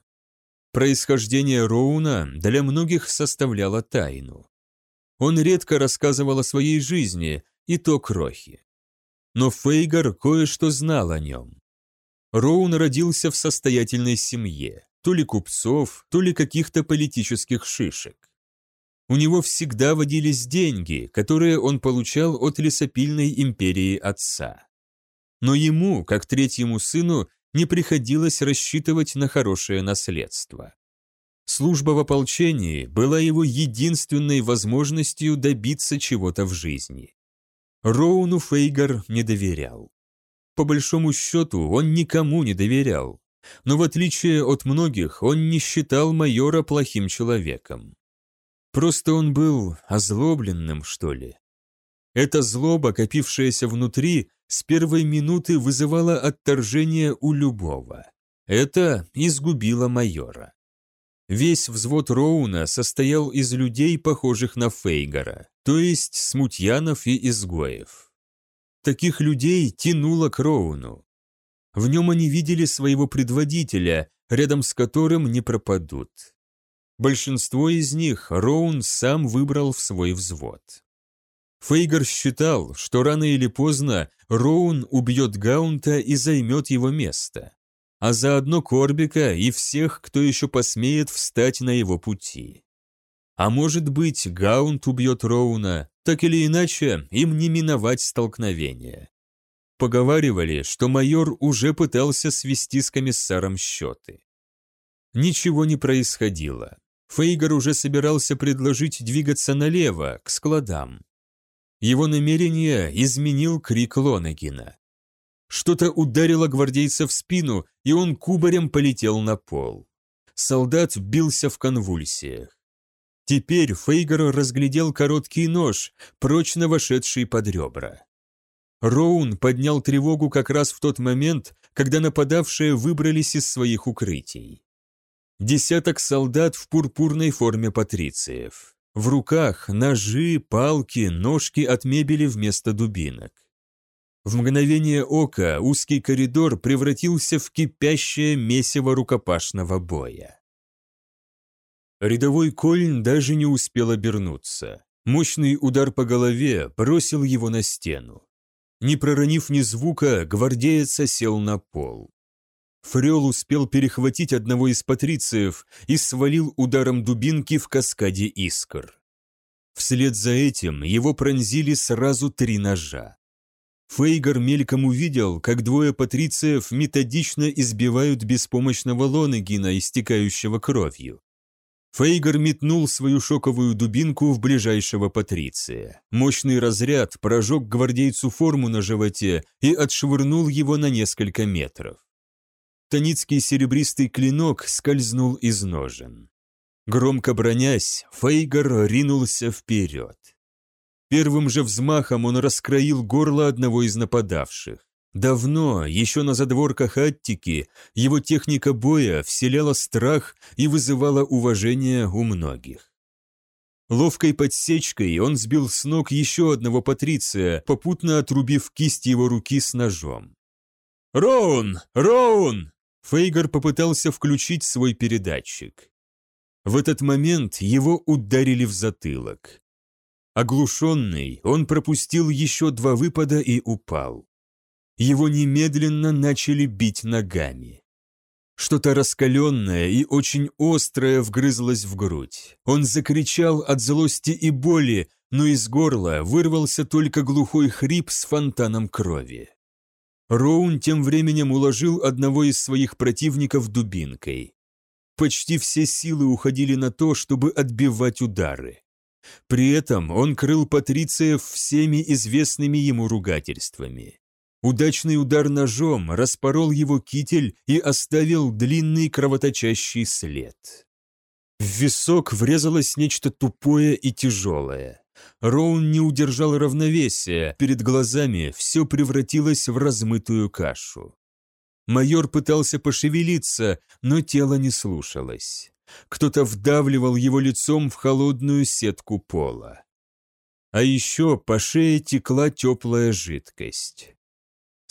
Происхождение Роуна для многих составляло тайну. Он редко рассказывал о своей жизни, и то крохи. Но Фейгар кое-что знал о нем. Роун родился в состоятельной семье, то ли купцов, то ли каких-то политических шишек. У него всегда водились деньги, которые он получал от лесопильной империи отца. Но ему, как третьему сыну, не приходилось рассчитывать на хорошее наследство. Служба в ополчении была его единственной возможностью добиться чего-то в жизни. Роуну Фейгар не доверял. По большому счету, он никому не доверял, но в отличие от многих, он не считал майора плохим человеком. Просто он был озлобленным, что ли. Эта злоба, копившаяся внутри, с первой минуты вызывала отторжение у любого. Это изгубило майора. Весь взвод Роуна состоял из людей, похожих на Фейгара, то есть смутьянов и изгоев. Таких людей тянуло к Роуну. В нем они видели своего предводителя, рядом с которым не пропадут. Большинство из них Роун сам выбрал в свой взвод. Фейгар считал, что рано или поздно Роун убьет Гаунта и займет его место, а заодно Корбика и всех, кто еще посмеет встать на его пути. А может быть, Гаунт убьет Роуна, так или иначе, им не миновать столкновения. Поговаривали, что майор уже пытался свести с комиссаром счеты. Ничего не происходило. Фейгар уже собирался предложить двигаться налево, к складам. Его намерение изменил крик Лонагина. Что-то ударило гвардейца в спину, и он кубарем полетел на пол. Солдат бился в конвульсиях. Теперь Фейгар разглядел короткий нож, прочно вошедший под ребра. Роун поднял тревогу как раз в тот момент, когда нападавшие выбрались из своих укрытий. Десяток солдат в пурпурной форме патрициев. В руках ножи, палки, ножки от мебели вместо дубинок. В мгновение ока узкий коридор превратился в кипящее месиво рукопашного боя. Рядовой Кольн даже не успел обернуться. Мощный удар по голове бросил его на стену. Не проронив ни звука, гвардеец сел на пол. Фрел успел перехватить одного из патрициев и свалил ударом дубинки в каскаде искр. Вслед за этим его пронзили сразу три ножа. Фейгар мельком увидел, как двое патрициев методично избивают беспомощного Лонегина, истекающего кровью. Фейгар метнул свою шоковую дубинку в ближайшего патриция. Мощный разряд прожег гвардейцу форму на животе и отшвырнул его на несколько метров. Таницкий серебристый клинок скользнул из ножен. Громко бронясь, Фейгар ринулся вперед. Первым же взмахом он раскроил горло одного из нападавших. Давно, еще на задворках Аттики, его техника боя вселяла страх и вызывала уважение у многих. Ловкой подсечкой он сбил с ног еще одного патриция, попутно отрубив кисть его руки с ножом. «Роун! Роун!» Фейгар попытался включить свой передатчик. В этот момент его ударили в затылок. Оглушенный, он пропустил еще два выпада и упал. Его немедленно начали бить ногами. Что-то раскаленное и очень острое вгрызлось в грудь. Он закричал от злости и боли, но из горла вырвался только глухой хрип с фонтаном крови. Роун тем временем уложил одного из своих противников дубинкой. Почти все силы уходили на то, чтобы отбивать удары. При этом он крыл патрициев всеми известными ему ругательствами. Удачный удар ножом распорол его китель и оставил длинный кровоточащий след. В висок врезалось нечто тупое и тяжелое. Роун не удержал равновесия, перед глазами все превратилось в размытую кашу. Майор пытался пошевелиться, но тело не слушалось. Кто-то вдавливал его лицом в холодную сетку пола. А еще по шее текла теплая жидкость.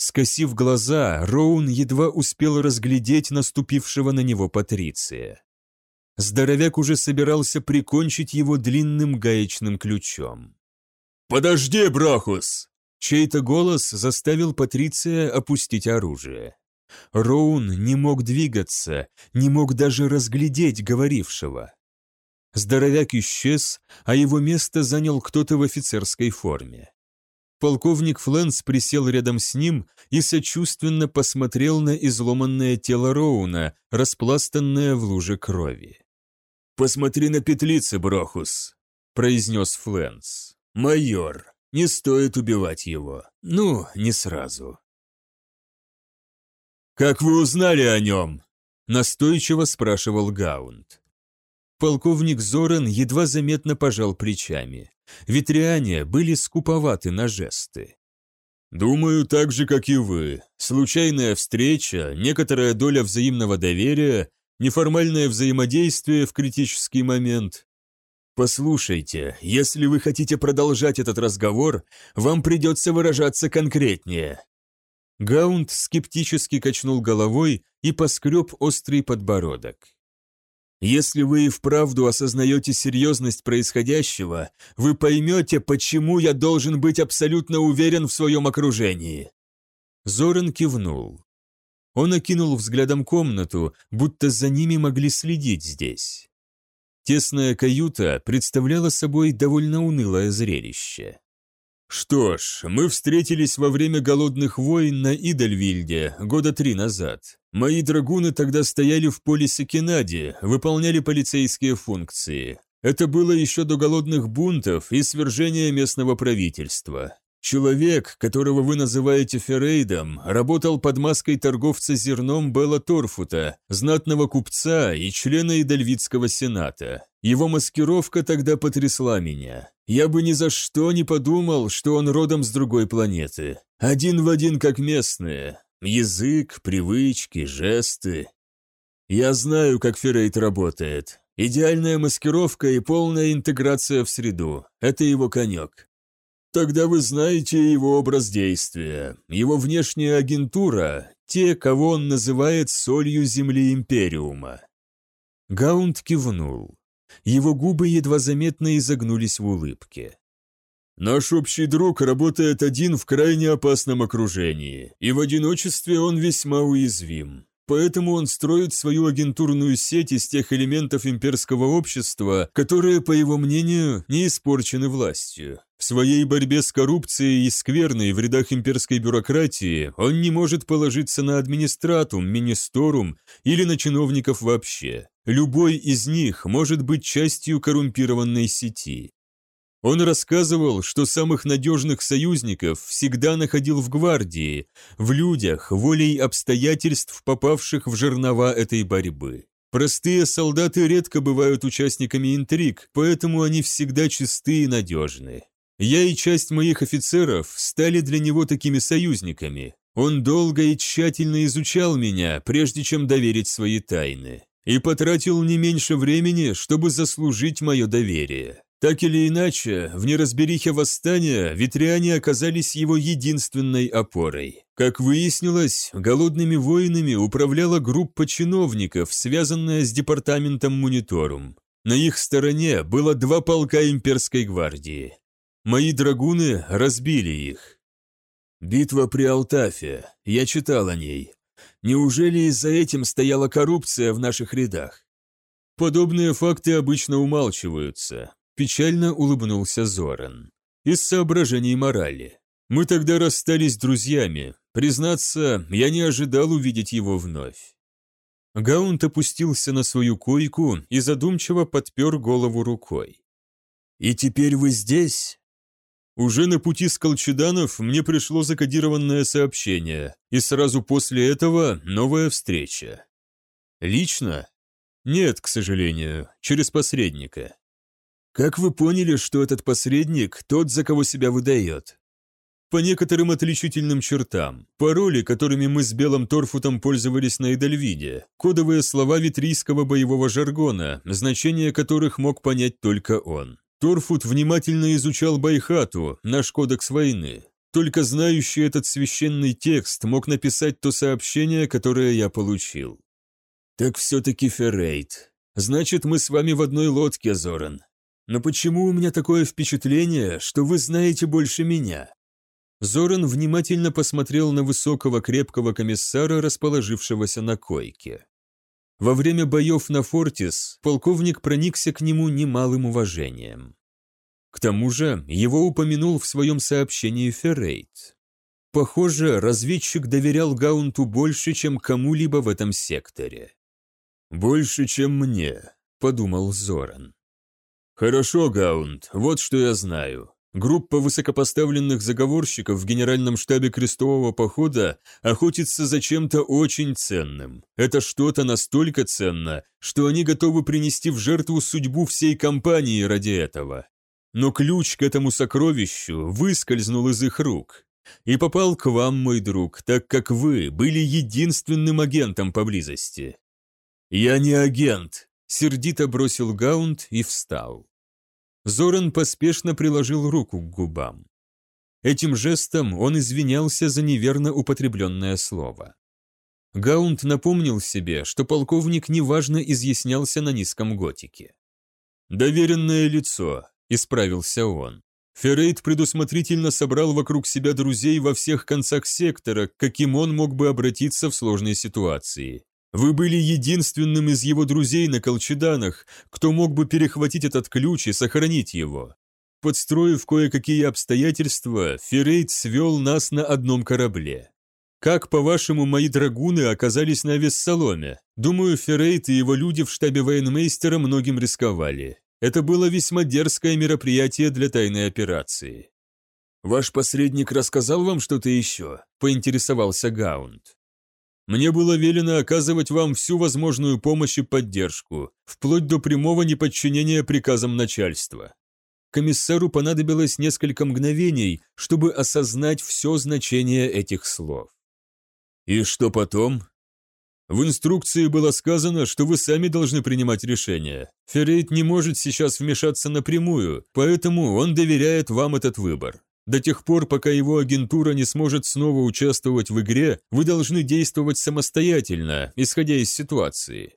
Скосив глаза, Роун едва успел разглядеть наступившего на него Патриция. Здоровяк уже собирался прикончить его длинным гаечным ключом. «Подожди, Брахус!» Чей-то голос заставил Патриция опустить оружие. Роун не мог двигаться, не мог даже разглядеть говорившего. Здоровяк исчез, а его место занял кто-то в офицерской форме. Полковник Флэнс присел рядом с ним и сочувственно посмотрел на изломанное тело Роуна, распластанное в луже крови. «Посмотри на петлицы, Брохус», — произнес Флэнс. «Майор, не стоит убивать его. Ну, не сразу». «Как вы узнали о нем?» – настойчиво спрашивал Гаунд. Полковник Зоран едва заметно пожал плечами. Ветряне были скуповаты на жесты. «Думаю, так же, как и вы. Случайная встреча, некоторая доля взаимного доверия, неформальное взаимодействие в критический момент. Послушайте, если вы хотите продолжать этот разговор, вам придется выражаться конкретнее. Гаунд скептически качнул головой и поскреб острый подбородок. «Если вы и вправду осознаете серьезность происходящего, вы поймете, почему я должен быть абсолютно уверен в своем окружении». Зоран кивнул. Он окинул взглядом комнату, будто за ними могли следить здесь. Тесная каюта представляла собой довольно унылое зрелище. «Что ж, мы встретились во время голодных войн на Идальвильде года три назад. Мои драгуны тогда стояли в поле Сакенаде, выполняли полицейские функции. Это было еще до голодных бунтов и свержения местного правительства. Человек, которого вы называете Феррейдом, работал под маской торговца зерном Белла Торфута, знатного купца и члена Идальвитского сената. Его маскировка тогда потрясла меня. Я бы ни за что не подумал, что он родом с другой планеты. Один в один, как местные. Язык, привычки, жесты. Я знаю, как Феррейд работает. Идеальная маскировка и полная интеграция в среду – это его конек. Тогда вы знаете его образ действия, его внешняя агентура, те, кого он называет солью земли Империума. Гаунд кивнул. Его губы едва заметно изогнулись в улыбке. Наш общий друг работает один в крайне опасном окружении, и в одиночестве он весьма уязвим. Поэтому он строит свою агентурную сеть из тех элементов имперского общества, которые, по его мнению, не испорчены властью. В своей борьбе с коррупцией и скверной в рядах имперской бюрократии он не может положиться на администратум, министорум или на чиновников вообще. Любой из них может быть частью коррумпированной сети. Он рассказывал, что самых надежных союзников всегда находил в гвардии, в людях, волей обстоятельств, попавших в жернова этой борьбы. Простые солдаты редко бывают участниками интриг, поэтому они всегда чисты и надежны. Я и часть моих офицеров стали для него такими союзниками. Он долго и тщательно изучал меня, прежде чем доверить свои тайны, и потратил не меньше времени, чтобы заслужить мое доверие. Так или иначе, в неразберихе восстания ветряне оказались его единственной опорой. Как выяснилось, голодными воинами управляла группа чиновников, связанная с департаментом Мониторум. На их стороне было два полка имперской гвардии. Мои драгуны разбили их. Битва при Алтафе. Я читал о ней. Неужели из-за этим стояла коррупция в наших рядах? Подобные факты обычно умалчиваются. Печально улыбнулся Зоран. Из соображений морали. Мы тогда расстались друзьями. Признаться, я не ожидал увидеть его вновь. Гаунт опустился на свою койку и задумчиво подпер голову рукой. «И теперь вы здесь?» Уже на пути с Колчеданов мне пришло закодированное сообщение, и сразу после этого новая встреча. Лично? Нет, к сожалению, через посредника. Как вы поняли, что этот посредник тот, за кого себя выдает? По некоторым отличительным чертам, пароли, которыми мы с Белым Торфутом пользовались на Эдельвиде, кодовые слова витрийского боевого жаргона, значение которых мог понять только он. Торфут внимательно изучал Байхату, наш кодекс войны. Только знающий этот священный текст мог написать то сообщение, которое я получил. Так все-таки Феррейт. Значит, мы с вами в одной лодке, Зоран. Но почему у меня такое впечатление, что вы знаете больше меня?» Зоран внимательно посмотрел на высокого крепкого комиссара, расположившегося на койке. Во время боев на Фортис полковник проникся к нему немалым уважением. К тому же его упомянул в своем сообщении Феррейт. Похоже, разведчик доверял Гаунту больше, чем кому-либо в этом секторе. «Больше, чем мне», — подумал Зоран. «Хорошо, Гаунд, вот что я знаю. Группа высокопоставленных заговорщиков в генеральном штабе крестового похода охотится за чем-то очень ценным. Это что-то настолько ценно, что они готовы принести в жертву судьбу всей компании ради этого. Но ключ к этому сокровищу выскользнул из их рук и попал к вам, мой друг, так как вы были единственным агентом поблизости. Я не агент, сердито бросил Гаунд и встал. Зоран поспешно приложил руку к губам. Этим жестом он извинялся за неверно употребленное слово. Гаунд напомнил себе, что полковник неважно изъяснялся на низком готике. «Доверенное лицо», — исправился он. Феррейт предусмотрительно собрал вокруг себя друзей во всех концах сектора, каким он мог бы обратиться в сложной ситуации. Вы были единственным из его друзей на Колчеданах, кто мог бы перехватить этот ключ и сохранить его. Подстроив кое-какие обстоятельства, Феррейт свел нас на одном корабле. Как, по-вашему, мои драгуны оказались на Вессаломе? Думаю, Феррейт и его люди в штабе военмейстера многим рисковали. Это было весьма дерзкое мероприятие для тайной операции. «Ваш посредник рассказал вам что-то еще?» – поинтересовался Гаунд. Мне было велено оказывать вам всю возможную помощь и поддержку, вплоть до прямого неподчинения приказам начальства. Комиссару понадобилось несколько мгновений, чтобы осознать все значение этих слов. И что потом? В инструкции было сказано, что вы сами должны принимать решения. Феррейт не может сейчас вмешаться напрямую, поэтому он доверяет вам этот выбор. До тех пор, пока его агентура не сможет снова участвовать в игре, вы должны действовать самостоятельно, исходя из ситуации.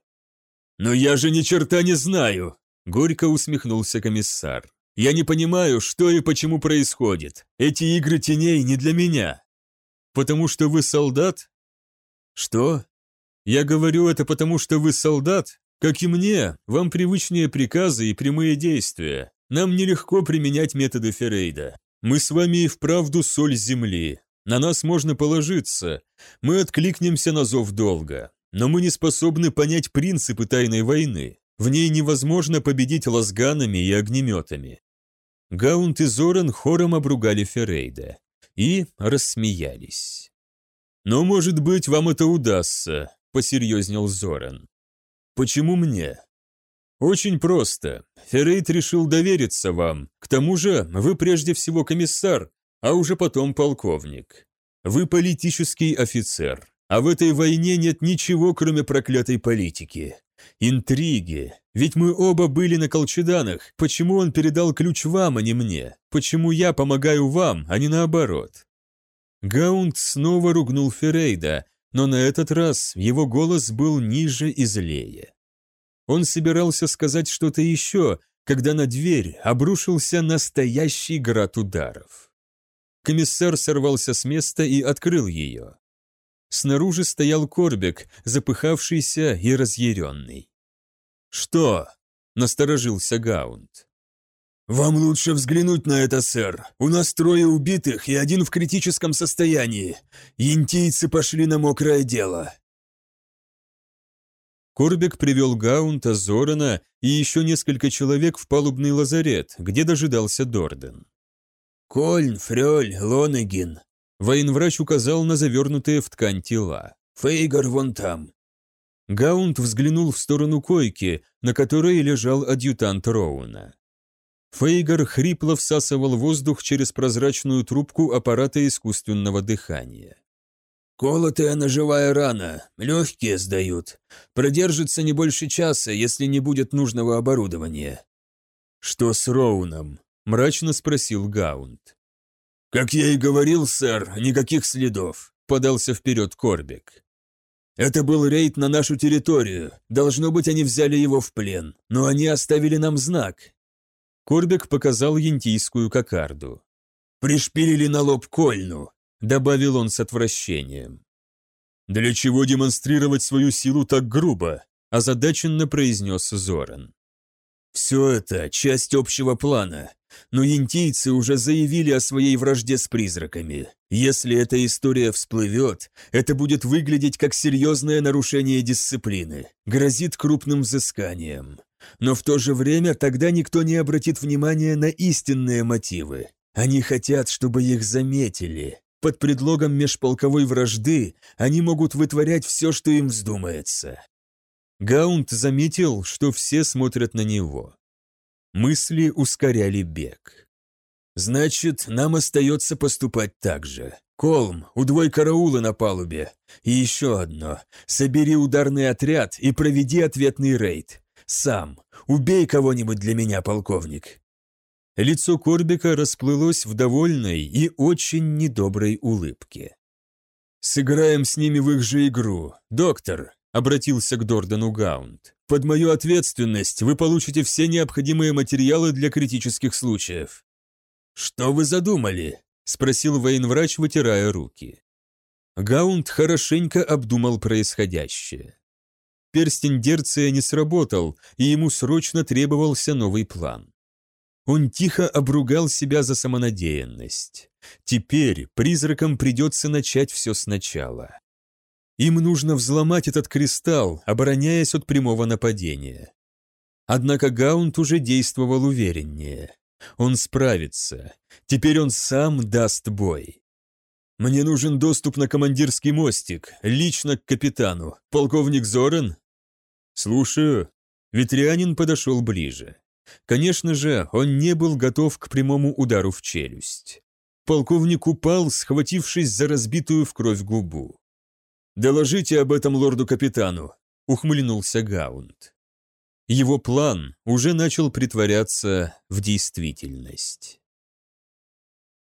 «Но я же ни черта не знаю!» – горько усмехнулся комиссар. «Я не понимаю, что и почему происходит. Эти игры теней не для меня». «Потому что вы солдат?» «Что?» «Я говорю это потому, что вы солдат? Как и мне, вам привычнее приказы и прямые действия. Нам нелегко применять методы Феррейда. Мы с вами и вправду соль земли. На нас можно положиться. Мы откликнемся на зов долга. Но мы не способны понять принципы тайной войны. В ней невозможно победить лазганами и огнеметами. Гаунт и Зоран хором обругали Феррейда и рассмеялись. «Но, может быть, вам это удастся», — посерьезнел Зоран. «Почему мне?» «Очень просто. Феррейд решил довериться вам. К тому же вы прежде всего комиссар, а уже потом полковник. Вы политический офицер. А в этой войне нет ничего, кроме проклятой политики. Интриги. Ведь мы оба были на Колчеданах. Почему он передал ключ вам, а не мне? Почему я помогаю вам, а не наоборот?» Гаунд снова ругнул Феррейда, но на этот раз его голос был ниже и злее. Он собирался сказать что-то еще, когда на дверь обрушился настоящий град ударов. Комиссар сорвался с места и открыл ее. Снаружи стоял Корбек, запыхавшийся и разъяренный. «Что?» – насторожился Гаунд. «Вам лучше взглянуть на это, сэр. У нас трое убитых и один в критическом состоянии. Янтийцы пошли на мокрое дело». Корбек привел Гаунта, Зорана и еще несколько человек в палубный лазарет, где дожидался Дорден. «Кольн, Фрёль, Лонегин», — военврач указал на завернутые в ткань тела. «Фейгар вон там». Гаунт взглянул в сторону койки, на которой лежал адъютант Роуна. Фейгар хрипло всасывал воздух через прозрачную трубку аппарата искусственного дыхания. «Колотая ножевая рана, легкие сдают. Продержится не больше часа, если не будет нужного оборудования». «Что с Роуном?» – мрачно спросил Гаунд. «Как я и говорил, сэр, никаких следов», – подался вперед Корбек. «Это был рейд на нашу территорию. Должно быть, они взяли его в плен. Но они оставили нам знак. Корбек показал янтийскую кокарду. «Пришпилили на лоб кольну», — добавил он с отвращением. «Для чего демонстрировать свою силу так грубо?» – озадаченно произнес Зоран. «Все это – часть общего плана, но янтийцы уже заявили о своей вражде с призраками. Если эта история всплывет, это будет выглядеть как серьезное нарушение дисциплины, грозит крупным взысканием. Но в то же время тогда никто не обратит внимания на истинные мотивы. Они хотят, чтобы их заметили. Под предлогом межполковой вражды они могут вытворять все, что им вздумается. Гаунт заметил, что все смотрят на него. Мысли ускоряли бег. «Значит, нам остается поступать так же. Колм, удвой караулы на палубе. И еще одно. Собери ударный отряд и проведи ответный рейд. Сам. Убей кого-нибудь для меня, полковник». Лицо Корбика расплылось в довольной и очень недоброй улыбке. «Сыграем с ними в их же игру. Доктор», — обратился к Дордану Гаунд, «под мою ответственность вы получите все необходимые материалы для критических случаев». «Что вы задумали?» — спросил военврач, вытирая руки. Гаунд хорошенько обдумал происходящее. Перстень Дерция не сработал, и ему срочно требовался новый план. Он тихо обругал себя за самонадеянность. Теперь призракам придется начать все сначала. Им нужно взломать этот кристалл, обороняясь от прямого нападения. Однако Гаунт уже действовал увереннее. Он справится. Теперь он сам даст бой. «Мне нужен доступ на командирский мостик, лично к капитану. Полковник Зорен?» «Слушаю». Ветрянин подошел ближе. Конечно же, он не был готов к прямому удару в челюсть. Полковник упал, схватившись за разбитую в кровь губу. «Доложите об этом лорду-капитану», — ухмыльнулся Гаунд. Его план уже начал притворяться в действительность.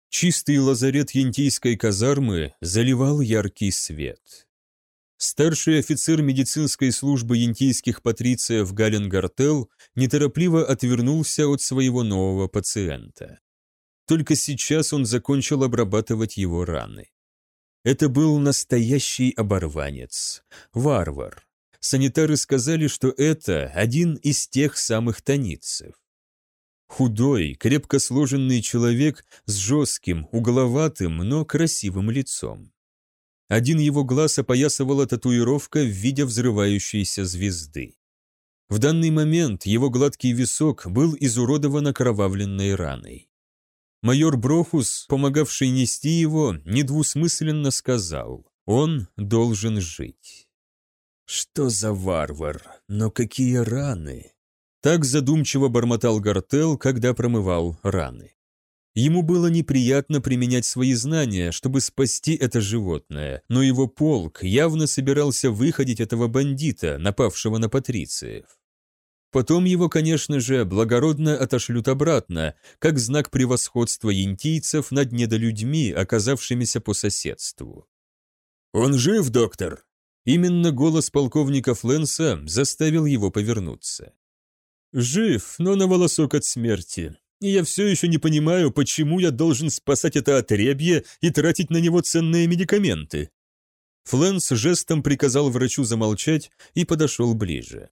Чистый лазарет янтийской казармы заливал яркий свет. Старший офицер медицинской службы янтийских патрициев Гален Гартел неторопливо отвернулся от своего нового пациента. Только сейчас он закончил обрабатывать его раны. Это был настоящий оборванец, варвар. Санитары сказали, что это один из тех самых таницев. Худой, крепко сложенный человек с жестким, угловатым, но красивым лицом. Один его глаз опоясывала татуировка в виде взрывающейся звезды. В данный момент его гладкий висок был изуродован окровавленной раной. Майор Брохус, помогавший нести его, недвусмысленно сказал, он должен жить. Что за варвар, но какие раны! Так задумчиво бормотал Гартел, когда промывал раны. Ему было неприятно применять свои знания, чтобы спасти это животное, но его полк явно собирался выходить этого бандита, напавшего на патрициев. Потом его, конечно же, благородно отошлют обратно, как знак превосходства янтийцев над недолюдьми, оказавшимися по соседству. «Он жив, доктор?» Именно голос полковника Фленса заставил его повернуться. «Жив, но на волосок от смерти. И я все еще не понимаю, почему я должен спасать это отребье и тратить на него ценные медикаменты». Фленс жестом приказал врачу замолчать и подошел ближе.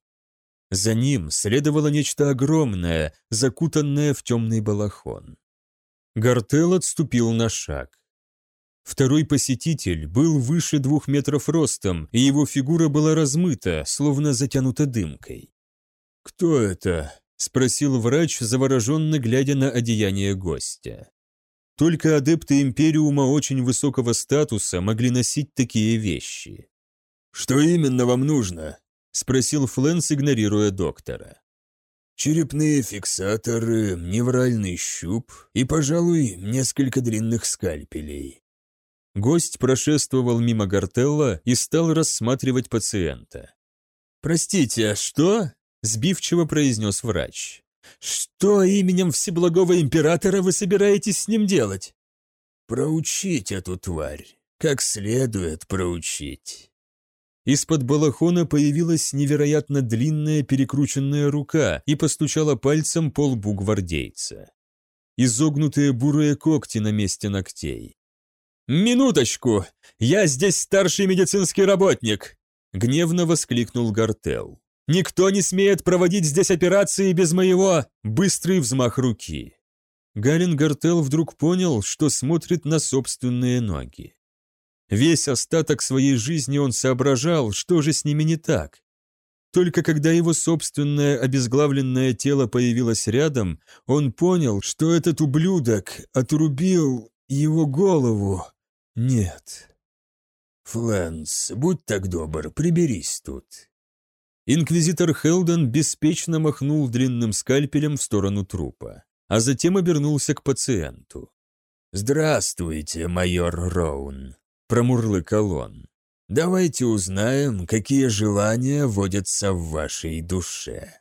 За ним следовало нечто огромное, закутанное в темный балахон. Гартел отступил на шаг. Второй посетитель был выше двух метров ростом, и его фигура была размыта, словно затянута дымкой. «Кто это?» – спросил врач, завороженно глядя на одеяние гостя. Только адепты Империума очень высокого статуса могли носить такие вещи. «Что именно вам нужно?» – спросил Флэнс, игнорируя доктора. «Черепные фиксаторы, невральный щуп и, пожалуй, несколько длинных скальпелей». Гость прошествовал мимо Гартелла и стал рассматривать пациента. «Простите, а что?» – сбивчиво произнес врач. «Что именем Всеблагого Императора вы собираетесь с ним делать?» «Проучить эту тварь, как следует проучить». Из-под балахона появилась невероятно длинная перекрученная рука и постучала пальцем по лбу гвардейца. Изогнутые бурые когти на месте ногтей. «Минуточку! Я здесь старший медицинский работник!» Гневно воскликнул Гартел. «Никто не смеет проводить здесь операции без моего...» Быстрый взмах руки. Галин Гартел вдруг понял, что смотрит на собственные ноги. Весь остаток своей жизни он соображал, что же с ними не так. Только когда его собственное обезглавленное тело появилось рядом, он понял, что этот ублюдок отрубил его голову. Нет. «Флэнс, будь так добр, приберись тут». Инквизитор Хелден беспечно махнул длинным скальпелем в сторону трупа, а затем обернулся к пациенту. «Здравствуйте, майор Роун», промурлыкал он. «Давайте узнаем, какие желания водятся в вашей душе».